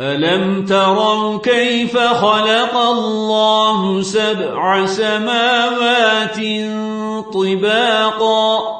ألم تروا كيف خلق الله سبع سماوات طباقا